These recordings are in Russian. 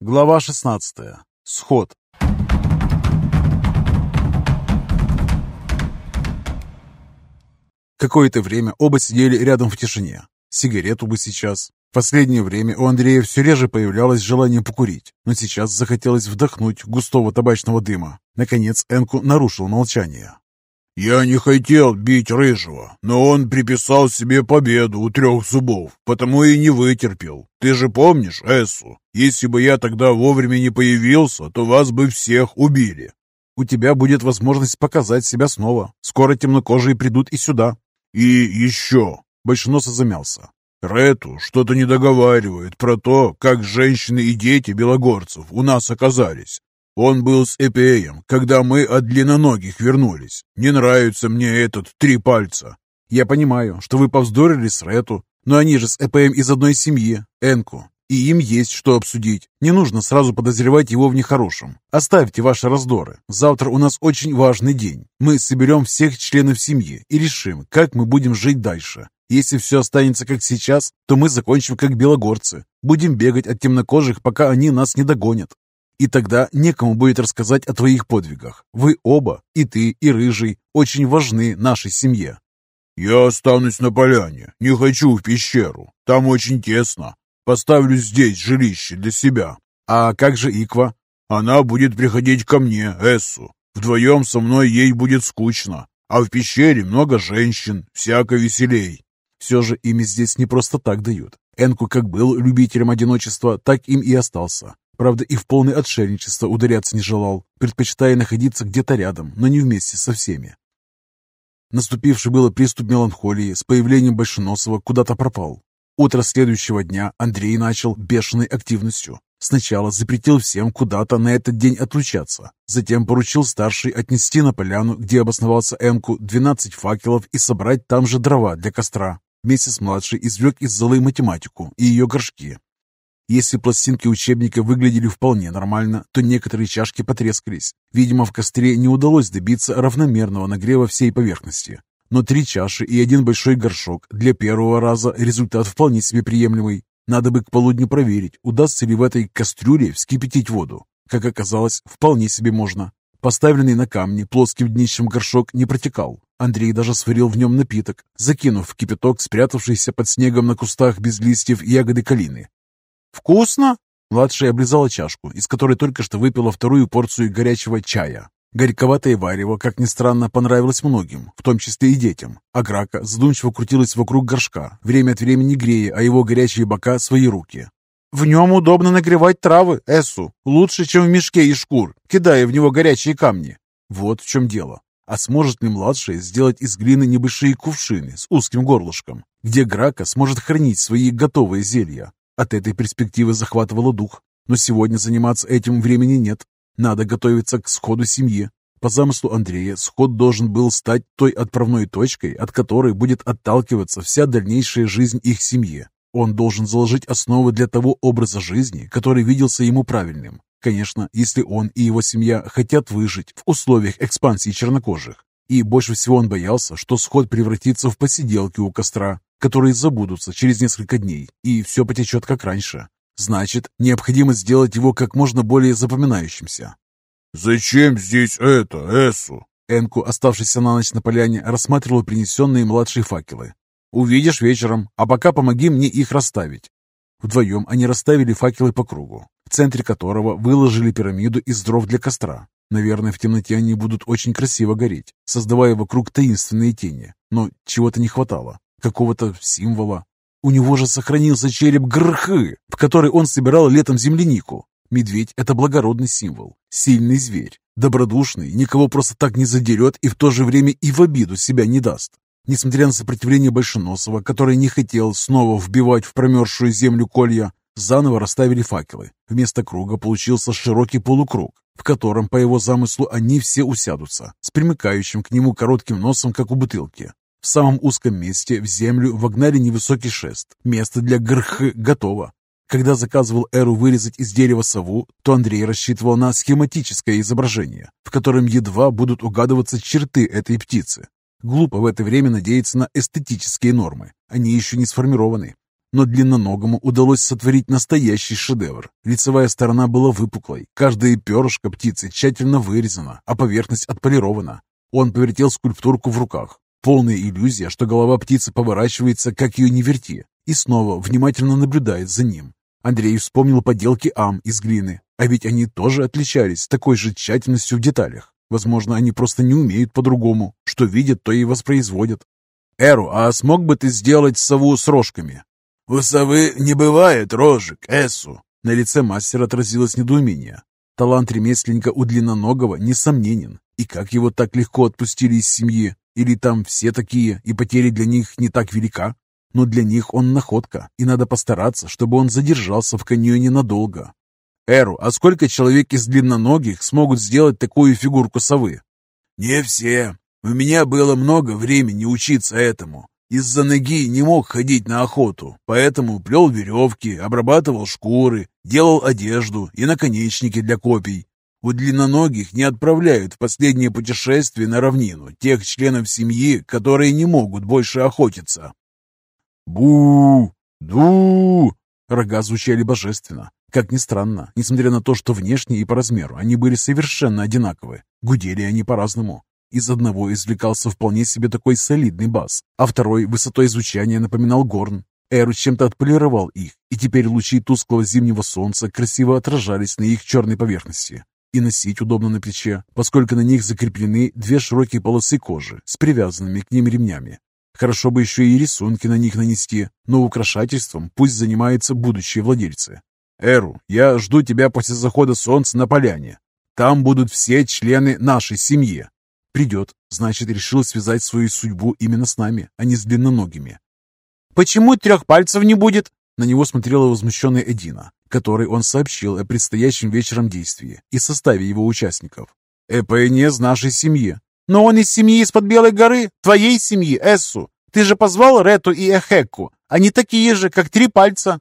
Глава 16. Сход. Какое-то время оба сидели рядом в тишине. Сигарету бы сейчас. В последнее время у Андрея все реже появлялось желание покурить, но сейчас захотелось вдохнуть густого табачного дыма. Наконец Энку нарушил молчание. «Я не хотел бить Рыжего, но он приписал себе победу у трех зубов, потому и не вытерпел. Ты же помнишь Эссу? Если бы я тогда вовремя не появился, то вас бы всех убили». «У тебя будет возможность показать себя снова. Скоро темнокожие придут и сюда». «И еще...» Большеносо замялся. Рету что-то не договаривает про то, как женщины и дети белогорцев у нас оказались. Он был с Эпеем, когда мы от длинноногих вернулись. Не нравится мне этот три пальца. Я понимаю, что вы повздорили с Рету, но они же с Эпеем из одной семьи, Энку, и им есть что обсудить. Не нужно сразу подозревать его в нехорошем. Оставьте ваши раздоры. Завтра у нас очень важный день. Мы соберем всех членов семьи и решим, как мы будем жить дальше. Если все останется как сейчас, то мы закончим как белогорцы. Будем бегать от темнокожих, пока они нас не догонят. И тогда некому будет рассказать о твоих подвигах. Вы оба, и ты, и Рыжий, очень важны нашей семье. Я останусь на поляне. Не хочу в пещеру. Там очень тесно. Поставлю здесь жилище для себя. А как же Иква? Она будет приходить ко мне, Эссу. Вдвоем со мной ей будет скучно. А в пещере много женщин, всяко веселей. Все же ими здесь не просто так дают. Энку как был любителем одиночества, так им и остался. Правда, и в полное отшельничество ударяться не желал, предпочитая находиться где-то рядом, но не вместе со всеми. Наступивший было приступ меланхолии с появлением Большеносова куда-то пропал. Утро следующего дня Андрей начал бешеной активностью. Сначала запретил всем куда-то на этот день отлучаться, затем поручил старший отнести на поляну, где обосновался Энку, 12 факелов и собрать там же дрова для костра. Вместе с младшей извлек из золы математику и ее горшки, если пластинки учебника выглядели вполне нормально, то некоторые чашки потрескались. Видимо, в костре не удалось добиться равномерного нагрева всей поверхности. Но три чаши и один большой горшок для первого раза результат вполне себе приемлемый. Надо бы к полудню проверить, удастся ли в этой кастрюле вскипятить воду. Как оказалось, вполне себе можно. Поставленный на камни плоским днищем горшок не протекал. Андрей даже сварил в нем напиток, закинув в кипяток спрятавшийся под снегом на кустах без листьев ягоды калины. «Вкусно?» Младшая облизала чашку, из которой только что выпила вторую порцию горячего чая. Горьковатое варево, как ни странно, понравилось многим, в том числе и детям. А Грака задумчиво крутилась вокруг горшка, время от времени грея, а его горячие бока свои руки. «В нем удобно нагревать травы, Эссу, лучше, чем в мешке из шкур, кидая в него горячие камни». Вот в чем дело. А сможет ли младшая сделать из глины небольшие кувшины с узким горлышком, где Грака сможет хранить свои готовые зелья? От этой перспективы захватывало дух. Но сегодня заниматься этим времени нет. Надо готовиться к сходу семьи. По замыслу Андрея, сход должен был стать той отправной точкой, от которой будет отталкиваться вся дальнейшая жизнь их семьи. Он должен заложить основы для того образа жизни, который виделся ему правильным. Конечно, если он и его семья хотят выжить в условиях экспансии чернокожих. И больше всего он боялся, что сход превратится в посиделки у костра, которые забудутся через несколько дней, и все потечет как раньше. Значит, необходимо сделать его как можно более запоминающимся. «Зачем здесь это, Эсу?» Энку, оставшийся на ночь на поляне, рассматривал принесенные младшие факелы. «Увидишь вечером, а пока помоги мне их расставить». Вдвоем они расставили факелы по кругу, в центре которого выложили пирамиду из дров для костра. Наверное, в темноте они будут очень красиво гореть, создавая вокруг таинственные тени. Но чего-то не хватало какого-то символа. У него же сохранился череп Грхы, в который он собирал летом землянику. Медведь – это благородный символ, сильный зверь, добродушный, никого просто так не задерет и в то же время и в обиду себя не даст. Несмотря на сопротивление Большеносова, который не хотел снова вбивать в промерзшую землю колья, заново расставили факелы. Вместо круга получился широкий полукруг, в котором, по его замыслу, они все усядутся, с примыкающим к нему коротким носом, как у бутылки. В самом узком месте в землю вогнали невысокий шест. Место для грх готово. Когда заказывал Эру вырезать из дерева сову, то Андрей рассчитывал на схематическое изображение, в котором едва будут угадываться черты этой птицы. Глупо в это время надеяться на эстетические нормы. Они еще не сформированы. Но длинноногому удалось сотворить настоящий шедевр. Лицевая сторона была выпуклой, каждая перышко птицы тщательно вырезана, а поверхность отполирована. Он повертел скульптурку в руках. Полная иллюзия, что голова птицы поворачивается, как ее не верти, и снова внимательно наблюдает за ним. Андрей вспомнил поделки ам из глины, а ведь они тоже отличались такой же тщательностью в деталях. Возможно, они просто не умеют по-другому. Что видят, то и воспроизводят. «Эру, а смог бы ты сделать сову с рожками?» «У совы не бывает рожек, Эсу!» На лице мастера отразилось недоумение. Талант ремесленника у длинноногого несомненен. И как его так легко отпустили из семьи? Или там все такие, и потеря для них не так велика? Но для них он находка, и надо постараться, чтобы он задержался в каньоне надолго. Эру, а сколько человек из длинноногих смогут сделать такую фигурку совы? Не все. У меня было много времени учиться этому. Из-за ноги не мог ходить на охоту, поэтому плел веревки, обрабатывал шкуры, делал одежду и наконечники для копий. У длинноногих не отправляют в последнее путешествие на равнину тех членов семьи, которые не могут больше охотиться. бу ду Рога звучали божественно. Как ни странно, несмотря на то, что внешне и по размеру они были совершенно одинаковы, гудели они по-разному. Из одного извлекался вполне себе такой солидный бас, а второй высотой звучания напоминал горн. Эру чем-то отполировал их, и теперь лучи тусклого зимнего солнца красиво отражались на их черной поверхности и носить удобно на плече, поскольку на них закреплены две широкие полосы кожи с привязанными к ним ремнями. Хорошо бы еще и рисунки на них нанести, но украшательством пусть занимаются будущие владельцы. Эру, я жду тебя после захода солнца на поляне. Там будут все члены нашей семьи. Придет, значит, решил связать свою судьбу именно с нами, а не с длинноногими. Почему трех пальцев не будет? На него смотрела возмущенная Эдина, которой он сообщил о предстоящем вечером действии и составе его участников. «Эпэ не из нашей семьи». «Но он из семьи из-под Белой горы, твоей семьи, Эссу. Ты же позвал Рету и Эхекку. Они такие же, как три пальца».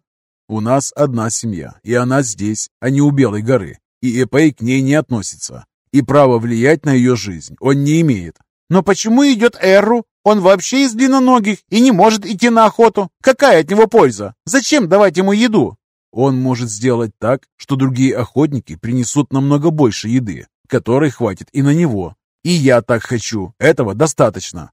«У нас одна семья, и она здесь, а не у Белой горы, и Эпэй к ней не относится, и права влиять на ее жизнь он не имеет». «Но почему идет Эрру? Он вообще из длинноногих и не может идти на охоту. Какая от него польза? Зачем давать ему еду?» Он может сделать так, что другие охотники принесут намного больше еды, которой хватит и на него. И я так хочу. Этого достаточно.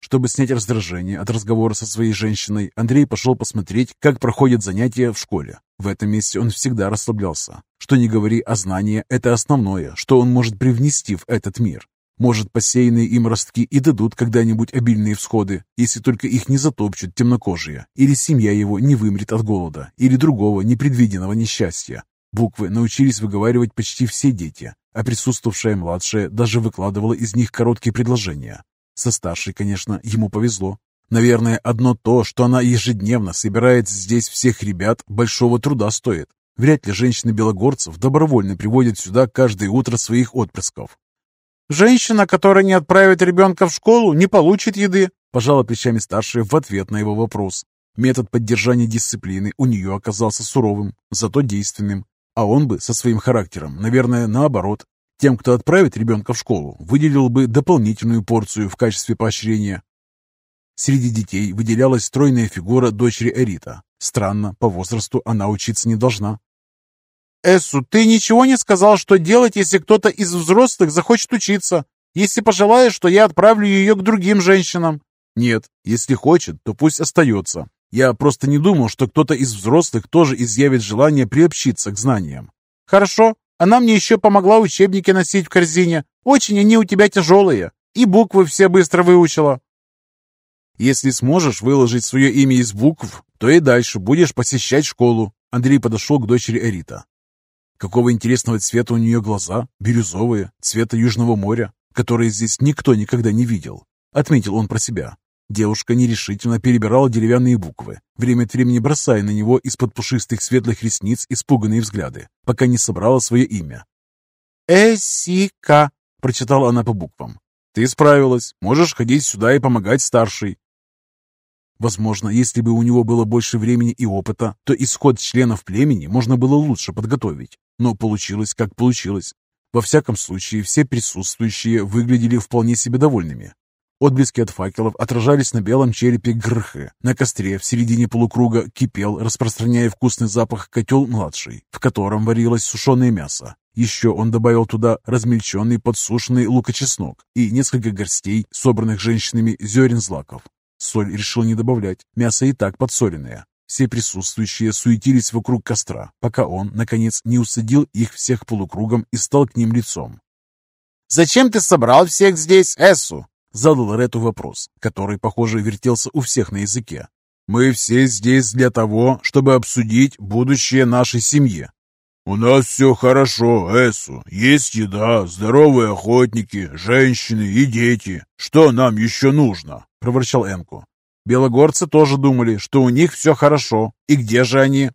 Чтобы снять раздражение от разговора со своей женщиной, Андрей пошел посмотреть, как проходят занятия в школе. В этом месте он всегда расслаблялся. Что не говори, а знание – это основное, что он может привнести в этот мир. Может, посеянные им ростки и дадут когда-нибудь обильные всходы, если только их не затопчут темнокожие, или семья его не вымрет от голода, или другого непредвиденного несчастья. Буквы научились выговаривать почти все дети, а присутствовавшая младшая даже выкладывала из них короткие предложения. Со старшей, конечно, ему повезло. Наверное, одно то, что она ежедневно собирает здесь всех ребят, большого труда стоит. Вряд ли женщины-белогорцев добровольно приводят сюда каждое утро своих отпрысков. «Женщина, которая не отправит ребенка в школу, не получит еды», пожала плечами старшая в ответ на его вопрос. Метод поддержания дисциплины у нее оказался суровым, зато действенным. А он бы со своим характером, наверное, наоборот. Тем, кто отправит ребенка в школу, выделил бы дополнительную порцию в качестве поощрения. Среди детей выделялась стройная фигура дочери Эрита. Странно, по возрасту она учиться не должна. «Эссу, ты ничего не сказал, что делать, если кто-то из взрослых захочет учиться? Если пожелаешь, что я отправлю ее к другим женщинам?» «Нет, если хочет, то пусть остается. Я просто не думал, что кто-то из взрослых тоже изъявит желание приобщиться к знаниям». «Хорошо. Она мне еще помогла учебники носить в корзине. Очень они у тебя тяжелые. И буквы все быстро выучила». «Если сможешь выложить свое имя из букв, то и дальше будешь посещать школу». Андрей подошел к дочери Эрита. Какого интересного цвета у нее глаза, бирюзовые, цвета Южного моря, которые здесь никто никогда не видел. Отметил он про себя. Девушка нерешительно перебирала деревянные буквы, время от времени бросая на него из-под пушистых светлых ресниц испуганные взгляды, пока не собрала свое имя. «Эсика», — прочитала она по буквам. «Ты справилась. Можешь ходить сюда и помогать старшей. Возможно, если бы у него было больше времени и опыта, то исход членов племени можно было лучше подготовить. Но получилось, как получилось. Во всяком случае, все присутствующие выглядели вполне себе довольными. Отблески от факелов отражались на белом черепе Грхы. На костре в середине полукруга кипел, распространяя вкусный запах котел младший, в котором варилось сушеное мясо. Еще он добавил туда размельченный подсушенный лукочеснок и несколько горстей, собранных женщинами зерен злаков. Соль решил не добавлять, мясо и так подсоленное. Все присутствующие суетились вокруг костра, пока он, наконец, не усадил их всех полукругом и стал к ним лицом. «Зачем ты собрал всех здесь, Эссу?» Задал Рету вопрос, который, похоже, вертелся у всех на языке. «Мы все здесь для того, чтобы обсудить будущее нашей семьи». «У нас все хорошо, Эсу. Есть еда, здоровые охотники, женщины и дети. Что нам еще нужно?» – проворчал Энку. Белогорцы тоже думали, что у них все хорошо. И где же они?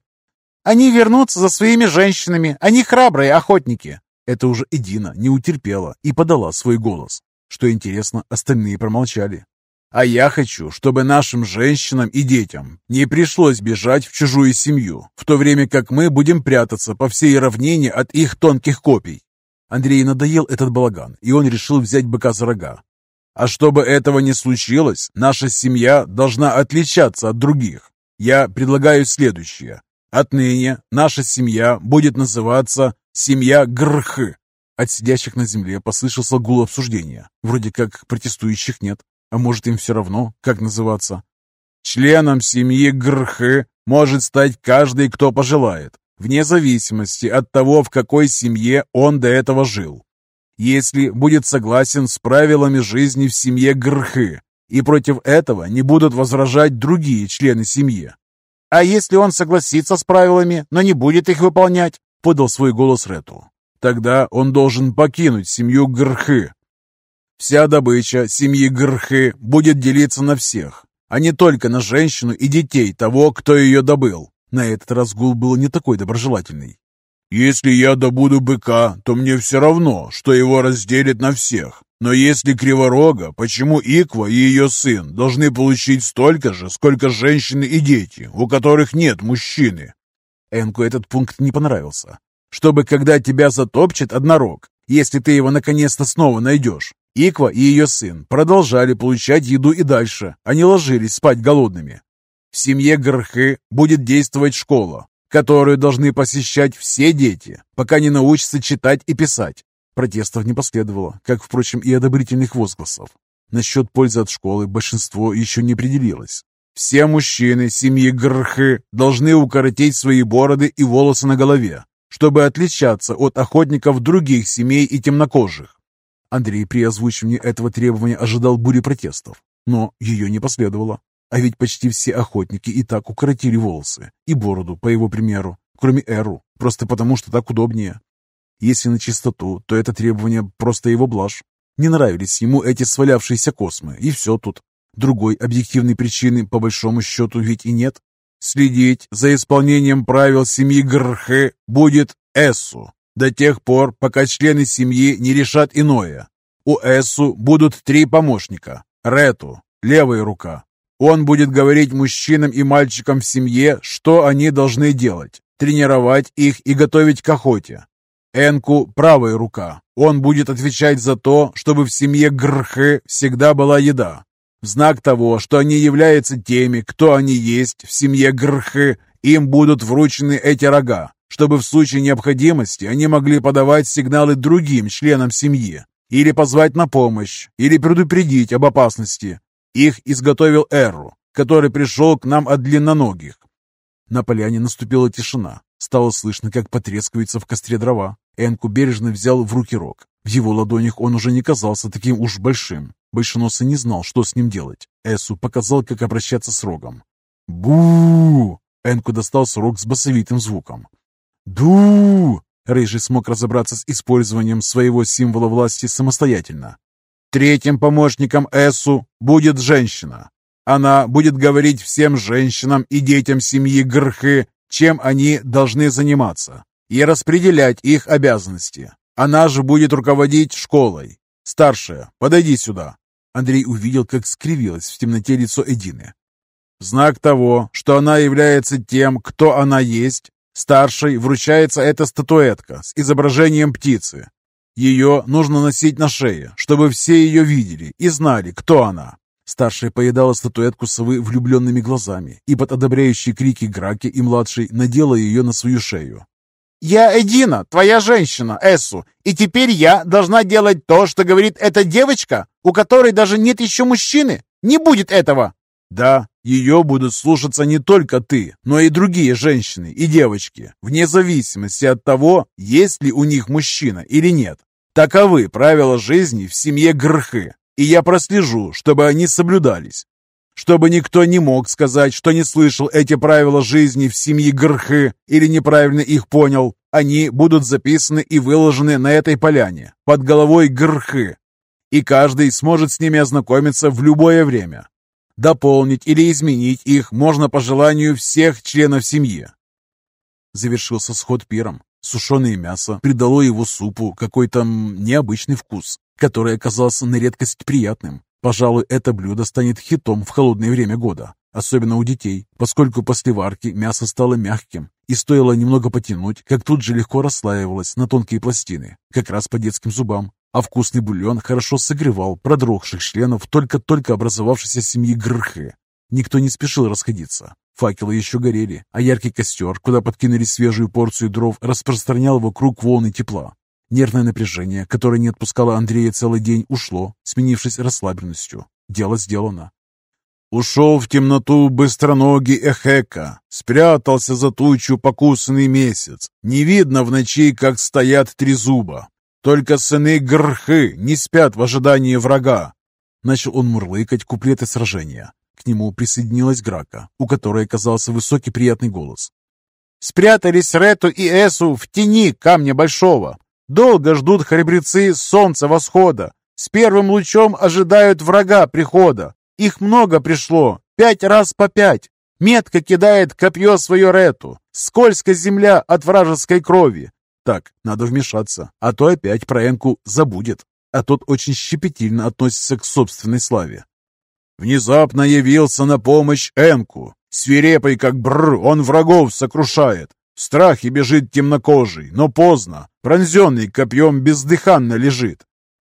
«Они вернутся за своими женщинами. Они храбрые охотники». Это уже Эдина не утерпела и подала свой голос. Что интересно, остальные промолчали. А я хочу, чтобы нашим женщинам и детям не пришлось бежать в чужую семью, в то время как мы будем прятаться по всей равнине от их тонких копий. Андрей надоел этот балаган, и он решил взять быка за рога. А чтобы этого не случилось, наша семья должна отличаться от других. Я предлагаю следующее. Отныне наша семья будет называться «Семья Грхы». От сидящих на земле послышался гул обсуждения. Вроде как протестующих нет. А может им все равно, как называться? Членом семьи Грхы может стать каждый, кто пожелает, вне зависимости от того, в какой семье он до этого жил. Если будет согласен с правилами жизни в семье Грхы, и против этого не будут возражать другие члены семьи. «А если он согласится с правилами, но не будет их выполнять?» — подал свой голос Рету. Тогда он должен покинуть семью Грхы. Вся добыча семьи Грхы будет делиться на всех, а не только на женщину и детей того, кто ее добыл. На этот раз гул был не такой доброжелательный. «Если я добуду быка, то мне все равно, что его разделят на всех. Но если криворога, почему Иква и ее сын должны получить столько же, сколько женщины и дети, у которых нет мужчины?» Энку этот пункт не понравился чтобы когда тебя затопчет однорог, если ты его наконец-то снова найдешь. Иква и ее сын продолжали получать еду и дальше, они ложились спать голодными. В семье Грхы будет действовать школа, которую должны посещать все дети, пока не научатся читать и писать. Протестов не последовало, как, впрочем, и одобрительных возгласов. Насчет пользы от школы большинство еще не определилось. Все мужчины семьи Грхы должны укоротить свои бороды и волосы на голове, чтобы отличаться от охотников других семей и темнокожих. Андрей при озвучивании этого требования ожидал бури протестов, но ее не последовало. А ведь почти все охотники и так укоротили волосы и бороду, по его примеру, кроме Эру, просто потому что так удобнее. Если на чистоту, то это требование просто его блажь. Не нравились ему эти свалявшиеся космы, и все тут. Другой объективной причины, по большому счету, ведь и нет. Следить за исполнением правил семьи Грхе будет Эссу до тех пор, пока члены семьи не решат иное. У Эссу будут три помощника. Рету, левая рука. Он будет говорить мужчинам и мальчикам в семье, что они должны делать, тренировать их и готовить к охоте. Энку – правая рука. Он будет отвечать за то, чтобы в семье Грхе всегда была еда. В знак того, что они являются теми, кто они есть в семье Грхы, им будут вручены эти рога, чтобы в случае необходимости они могли подавать сигналы другим членам семьи, или позвать на помощь, или предупредить об опасности. Их изготовил Эру, который пришел к нам от длинноногих. На поляне наступила тишина. Стало слышно, как потрескивается в костре дрова. Энку бережно взял в руки рог. В его ладонях он уже не казался таким уж большим. Большеносый не знал, что с ним делать. Эсу показал, как обращаться с рогом. бу Энку достал рог с басовитым звуком. «Ду!» Рыжий смог разобраться с использованием своего символа власти самостоятельно. «Третьим помощником Эсу будет женщина. Она будет говорить всем женщинам и детям семьи Грхы, чем они должны заниматься, и распределять их обязанности. Она же будет руководить школой. Старшая, подойди сюда. Андрей увидел, как скривилось в темноте лицо Эдины. знак того, что она является тем, кто она есть, старшей вручается эта статуэтка с изображением птицы. Ее нужно носить на шее, чтобы все ее видели и знали, кто она. Старшая поедала статуэтку совы влюбленными глазами и под одобряющие крики Граки и младшей надела ее на свою шею. «Я Эдина, твоя женщина, Эссу, и теперь я должна делать то, что говорит эта девочка, у которой даже нет еще мужчины? Не будет этого!» «Да, ее будут слушаться не только ты, но и другие женщины и девочки, вне зависимости от того, есть ли у них мужчина или нет. Таковы правила жизни в семье Грхы, и я прослежу, чтобы они соблюдались. Чтобы никто не мог сказать, что не слышал эти правила жизни в семье Грхы или неправильно их понял, они будут записаны и выложены на этой поляне, под головой Грхы, и каждый сможет с ними ознакомиться в любое время. Дополнить или изменить их можно по желанию всех членов семьи. Завершился сход пиром. Сушеное мясо придало его супу какой-то необычный вкус, который оказался на редкость приятным. Пожалуй, это блюдо станет хитом в холодное время года, особенно у детей, поскольку после варки мясо стало мягким, и стоило немного потянуть, как тут же легко расслаивалось на тонкие пластины, как раз по детским зубам. А вкусный бульон хорошо согревал продрогших членов только-только образовавшейся семьи Грхы. Никто не спешил расходиться. Факелы еще горели, а яркий костер, куда подкинули свежую порцию дров, распространял вокруг волны тепла. Нервное напряжение, которое не отпускало Андрея целый день, ушло, сменившись расслабленностью. Дело сделано. Ушел в темноту быстроногий Эхека, спрятался за тучу покусанный месяц. Не видно в ночи, как стоят три зуба. Только сыны Грхы не спят в ожидании врага. Начал он мурлыкать куплеты сражения. К нему присоединилась Грака, у которой оказался высокий приятный голос. «Спрятались Рету и Эсу в тени камня большого. Долго ждут храбрецы солнца восхода. С первым лучом ожидают врага прихода. Их много пришло, пять раз по пять. Метко кидает копье свое Рету. Скользкая земля от вражеской крови. Так, надо вмешаться, а то опять про Энку забудет. А тот очень щепетильно относится к собственной славе. Внезапно явился на помощь Энку. Свирепый, как бр, он врагов сокрушает. В страхе бежит темнокожий, но поздно. Пронзенный копьем бездыханно лежит.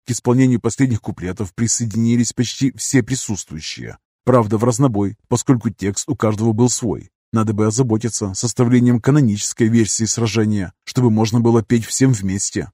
К исполнению последних куплетов присоединились почти все присутствующие. Правда, в разнобой, поскольку текст у каждого был свой. Надо бы озаботиться составлением канонической версии сражения, чтобы можно было петь всем вместе.